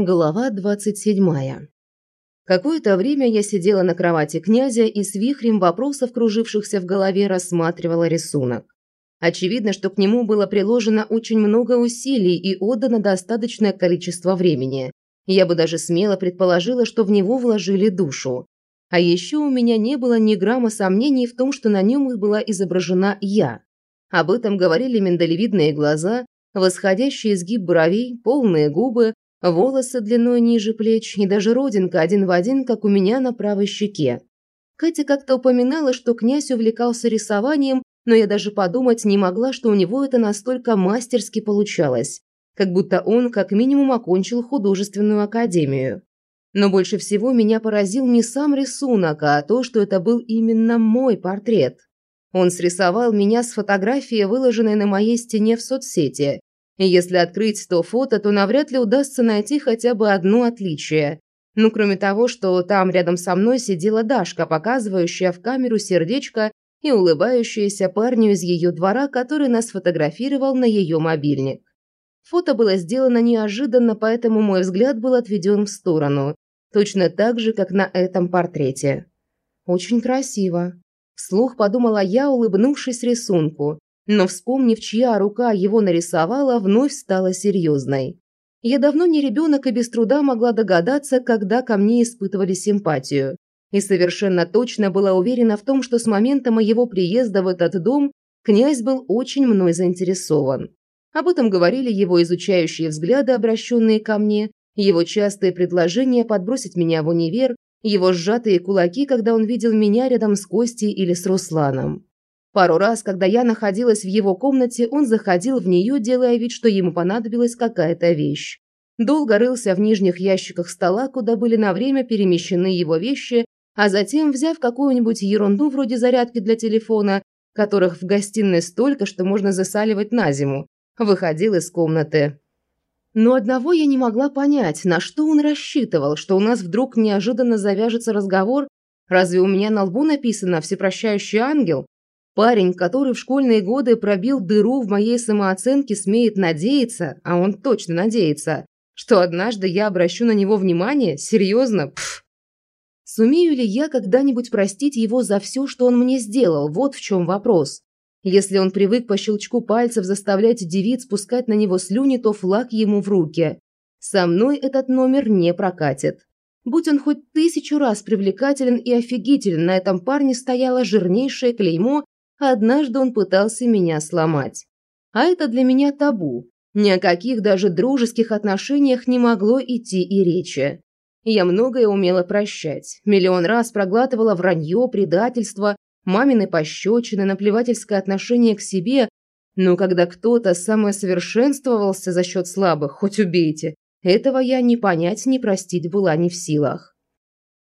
Глава 27. Какое-то время я сидела на кровати князя и с вихрем вопросов, кружившихся в голове, рассматривала рисунок. Очевидно, что к нему было приложено очень много усилий и отдано достаточное количество времени. Я бы даже смело предположила, что в него вложили душу. А еще у меня не было ни грамма сомнений в том, что на нем была изображена я. Об этом говорили миндалевидные глаза, восходящий изгиб бровей, полные губы, волосы длиной ниже плеч и даже родинка один в один, как у меня на правой щеке. Катя как-то упоминала, что князь увлекался рисованием, но я даже подумать не могла, что у него это настолько мастерски получалось, как будто он как минимум окончил художественную академию. Но больше всего меня поразил не сам рисунок, а то, что это был именно мой портрет. Он срисовал меня с фотографии, выложенной на моей стене в соцсети, и если открыть то фото, то навряд ли удастся найти хотя бы одно отличие. Ну, кроме того, что там рядом со мной сидела Дашка, показывающая в камеру сердечко и улыбающаяся парню из ее двора, который нас фотографировал на ее мобильник. Фото было сделано неожиданно, поэтому мой взгляд был отведен в сторону. Точно так же, как на этом портрете. Очень красиво. Вслух подумала я, улыбнувшись рисунку но, вспомнив, чья рука его нарисовала, вновь стала серьезной. Я давно не ребенок и без труда могла догадаться, когда ко мне испытывали симпатию. И совершенно точно была уверена в том, что с момента моего приезда в этот дом князь был очень мной заинтересован. Об этом говорили его изучающие взгляды, обращенные ко мне, его частые предложения подбросить меня в универ, его сжатые кулаки, когда он видел меня рядом с Костей или с Русланом. Пару раз, когда я находилась в его комнате, он заходил в нее, делая вид, что ему понадобилась какая-то вещь. Долго рылся в нижних ящиках стола, куда были на время перемещены его вещи, а затем, взяв какую-нибудь ерунду вроде зарядки для телефона, которых в гостиной столько, что можно засаливать на зиму, выходил из комнаты. Но одного я не могла понять, на что он рассчитывал, что у нас вдруг неожиданно завяжется разговор, разве у меня на лбу написано «всепрощающий ангел», Парень, который в школьные годы пробил дыру в моей самооценке, смеет надеяться, а он точно надеется, что однажды я обращу на него внимание? Серьезно? Пф. Сумею ли я когда-нибудь простить его за все, что он мне сделал? Вот в чем вопрос. Если он привык по щелчку пальцев заставлять девиц спускать на него слюни, то флаг ему в руки. Со мной этот номер не прокатит. Будь он хоть тысячу раз привлекателен и офигителен, на этом парне стояло жирнейшее клеймо Однажды он пытался меня сломать. А это для меня табу. Ни о каких даже дружеских отношениях не могло идти и речи. Я многое умела прощать. Миллион раз проглатывала вранье, предательство, мамины пощечины, наплевательское отношение к себе. Но когда кто-то самосовершенствовался за счет слабых, хоть убейте, этого я ни понять, ни простить была не в силах.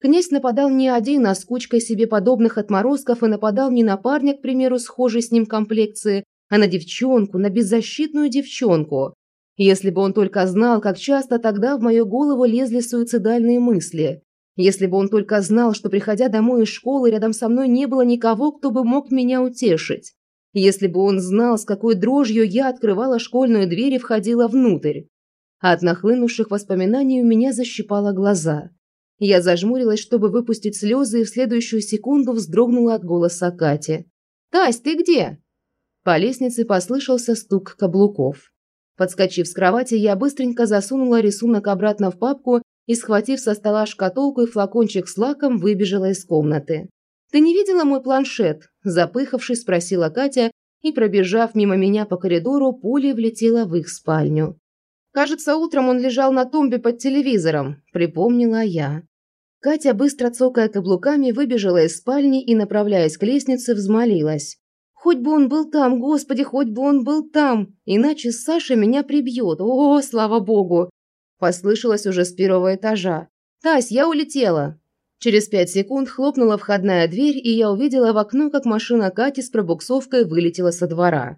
Князь нападал не один, а с кучкой себе подобных отморозков и нападал не на парня, к примеру, схожей с ним комплекции, а на девчонку, на беззащитную девчонку. Если бы он только знал, как часто тогда в мою голову лезли суицидальные мысли. Если бы он только знал, что, приходя домой из школы, рядом со мной не было никого, кто бы мог меня утешить. Если бы он знал, с какой дрожью я открывала школьную дверь и входила внутрь. От нахлынувших воспоминаний у меня защипало глаза. Я зажмурилась, чтобы выпустить слезы, и в следующую секунду вздрогнула от голоса Кати. «Тась, ты где?» По лестнице послышался стук каблуков. Подскочив с кровати, я быстренько засунула рисунок обратно в папку и, схватив со стола шкатулку и флакончик с лаком, выбежала из комнаты. «Ты не видела мой планшет?» – запыхавшись, спросила Катя и, пробежав мимо меня по коридору, пулей влетела в их спальню. «Кажется, утром он лежал на тумбе под телевизором», – припомнила я. Катя, быстро цокая каблуками, выбежала из спальни и, направляясь к лестнице, взмолилась. «Хоть бы он был там, господи, хоть бы он был там! Иначе Саша меня прибьет! О, слава богу!» Послышалось уже с первого этажа. «Тась, я улетела!» Через пять секунд хлопнула входная дверь, и я увидела в окно, как машина Кати с пробуксовкой вылетела со двора.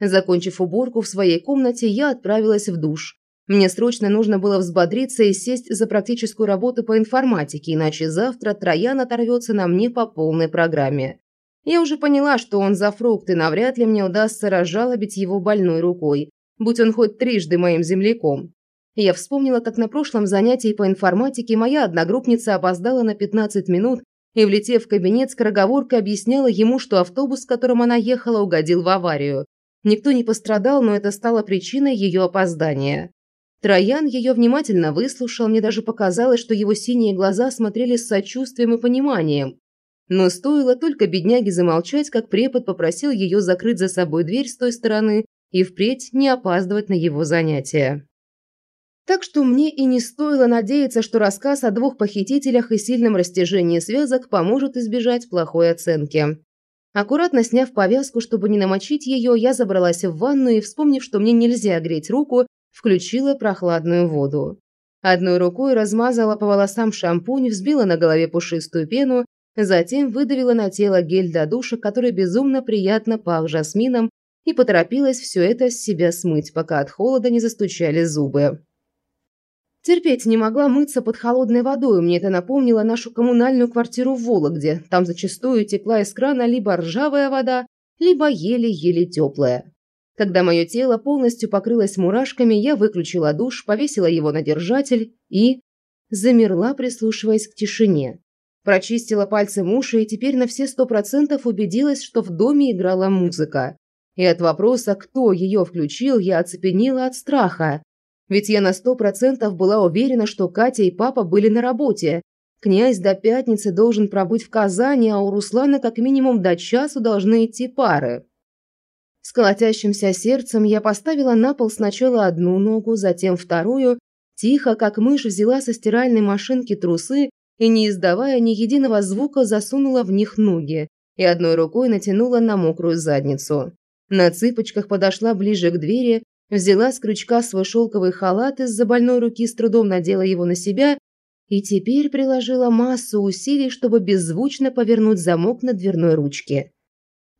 Закончив уборку в своей комнате, я отправилась в душ. Мне срочно нужно было взбодриться и сесть за практическую работу по информатике, иначе завтра Троян оторвется на мне по полной программе. Я уже поняла, что он за фрукты, навряд ли мне удастся разжалобить его больной рукой, будь он хоть трижды моим земляком. Я вспомнила, как на прошлом занятии по информатике моя одногруппница опоздала на 15 минут и, влетев в кабинет, скороговоркой объясняла ему, что автобус, с которым она ехала, угодил в аварию. Никто не пострадал, но это стало причиной ее опоздания. Троян ее внимательно выслушал, мне даже показалось, что его синие глаза смотрели с сочувствием и пониманием. Но стоило только бедняге замолчать, как препод попросил ее закрыть за собой дверь с той стороны и впредь не опаздывать на его занятия. Так что мне и не стоило надеяться, что рассказ о двух похитителях и сильном растяжении связок поможет избежать плохой оценки. Аккуратно сняв повязку, чтобы не намочить ее, я забралась в ванну и, вспомнив, что мне нельзя греть руку, включила прохладную воду. Одной рукой размазала по волосам шампунь, взбила на голове пушистую пену, затем выдавила на тело гель для душа, который безумно приятно пах жасмином, и поторопилась все это с себя смыть, пока от холода не застучали зубы. Терпеть не могла мыться под холодной водой, мне это напомнило нашу коммунальную квартиру в Вологде. Там зачастую текла из крана либо ржавая вода, либо еле-еле теплая. Когда мое тело полностью покрылось мурашками, я выключила душ, повесила его на держатель и... замерла, прислушиваясь к тишине. Прочистила пальцем уши и теперь на все сто процентов убедилась, что в доме играла музыка. И от вопроса, кто ее включил, я оцепенела от страха. Ведь я на сто процентов была уверена, что Катя и папа были на работе. Князь до пятницы должен пробыть в Казани, а у Руслана как минимум до часу должны идти пары. С колотящимся сердцем я поставила на пол сначала одну ногу, затем вторую, тихо, как мышь, взяла со стиральной машинки трусы и, не издавая ни единого звука, засунула в них ноги и одной рукой натянула на мокрую задницу. На цыпочках подошла ближе к двери, взяла с крючка свой шелковый халат из-за больной руки, с трудом надела его на себя и теперь приложила массу усилий, чтобы беззвучно повернуть замок на дверной ручке.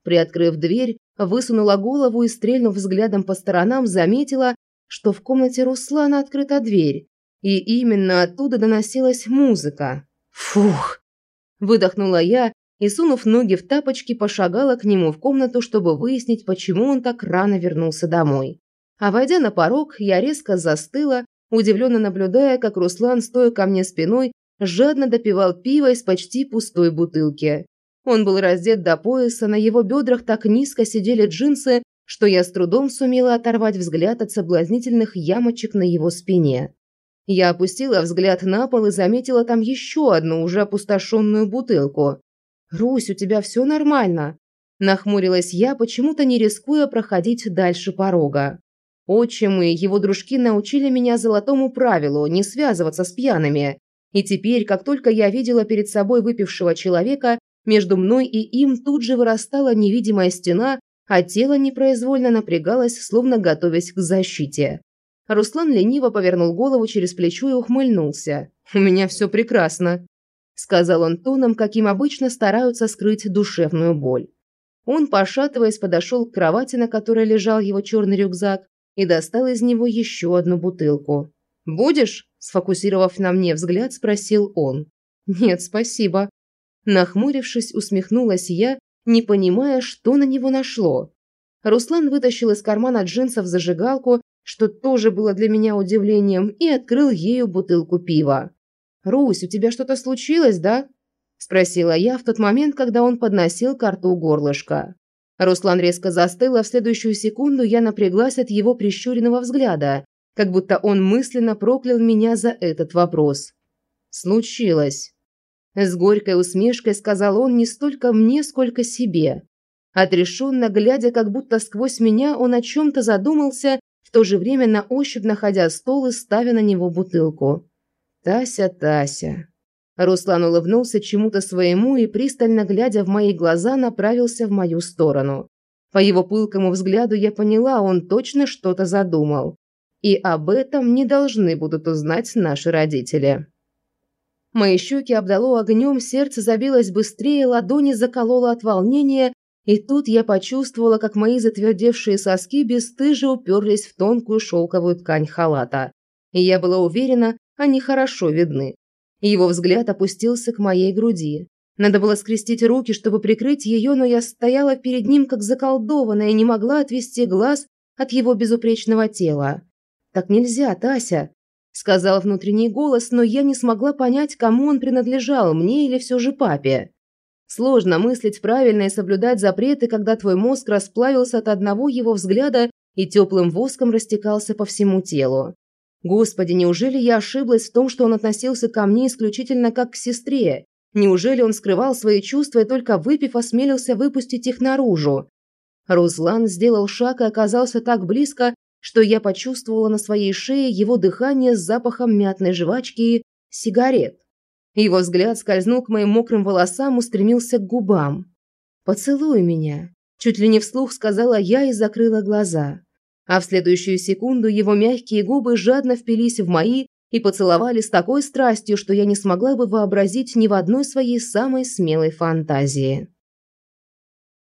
Приоткрыв дверь, высунула голову и, стрельнув взглядом по сторонам, заметила, что в комнате Руслана открыта дверь, и именно оттуда доносилась музыка. «Фух!» – выдохнула я и, сунув ноги в тапочки, пошагала к нему в комнату, чтобы выяснить, почему он так рано вернулся домой. А войдя на порог, я резко застыла, удивленно наблюдая, как Руслан, стоя ко мне спиной, жадно допивал пиво из почти пустой бутылки. Он был раздет до пояса, на его бедрах так низко сидели джинсы, что я с трудом сумела оторвать взгляд от соблазнительных ямочек на его спине. Я опустила взгляд на пол и заметила там еще одну уже опустошенную бутылку. «Русь, у тебя все нормально?» Нахмурилась я, почему-то не рискуя проходить дальше порога. Отчим и его дружки научили меня золотому правилу не связываться с пьяными. И теперь, как только я видела перед собой выпившего человека, между мной и им тут же вырастала невидимая стена, а тело непроизвольно напрягалось, словно готовясь к защите. Руслан лениво повернул голову через плечо и ухмыльнулся. «У меня все прекрасно», – сказал он тоном, каким обычно стараются скрыть душевную боль. Он, пошатываясь, подошел к кровати, на которой лежал его черный рюкзак, и достал из него еще одну бутылку. «Будешь?» – сфокусировав на мне взгляд, спросил он. «Нет, спасибо». Нахмурившись, усмехнулась я, не понимая, что на него нашло. Руслан вытащил из кармана джинсов зажигалку, что тоже было для меня удивлением, и открыл ею бутылку пива. «Русь, у тебя что-то случилось, да?» – спросила я в тот момент, когда он подносил карту горлышко. Руслан резко застыл, а в следующую секунду я напряглась от его прищуренного взгляда, как будто он мысленно проклял меня за этот вопрос. «Случилось». С горькой усмешкой сказал он не столько мне, сколько себе. Отрешенно глядя, как будто сквозь меня, он о чем-то задумался, в то же время на ощупь находя стол и ставя на него бутылку. «Тася, Тася, Руслан улыбнулся чему-то своему и, пристально глядя в мои глаза, направился в мою сторону. По его пылкому взгляду я поняла, он точно что-то задумал. И об этом не должны будут узнать наши родители. Мои щеки обдало огнем, сердце забилось быстрее, ладони закололо от волнения, и тут я почувствовала, как мои затвердевшие соски бесстыже уперлись в тонкую шелковую ткань халата. И я была уверена, они хорошо видны. Его взгляд опустился к моей груди. Надо было скрестить руки, чтобы прикрыть ее, но я стояла перед ним как заколдованная и не могла отвести глаз от его безупречного тела. «Так нельзя, Тася!» Сказал внутренний голос, но я не смогла понять, кому он принадлежал, мне или все же папе. Сложно мыслить правильно и соблюдать запреты, когда твой мозг расплавился от одного его взгляда и теплым воском растекался по всему телу. Господи, неужели я ошиблась в том, что он относился ко мне исключительно как к сестре? Неужели он скрывал свои чувства и только выпив осмелился выпустить их наружу? Руслан сделал шаг и оказался так близко, что я почувствовала на своей шее его дыхание с запахом мятной жвачки и сигарет. Его взгляд скользнул к моим мокрым волосам, устремился к губам. «Поцелуй меня», – чуть ли не вслух сказала я и закрыла глаза. А в следующую секунду его мягкие губы жадно впились в мои и поцеловали с такой страстью, что я не смогла бы вообразить ни в одной своей самой смелой фантазии.